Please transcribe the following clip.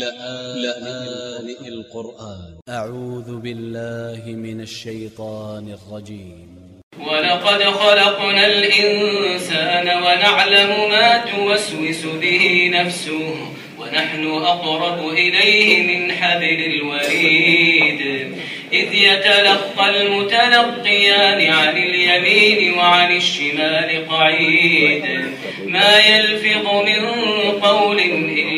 لآن القرآن. أ ع و ذ ب ا ل ل ه من ا ل ش ي ط ا ن ا ل ج ي م ولقد خلقنا الإنسان ونعلم ما توسوس به نفسه ونحن أقرب إليه من حبل الوريد. إذ يتلقى المتلقيان عن اليمين وعن الشمال قعيد. ما يلفظ من قول إلا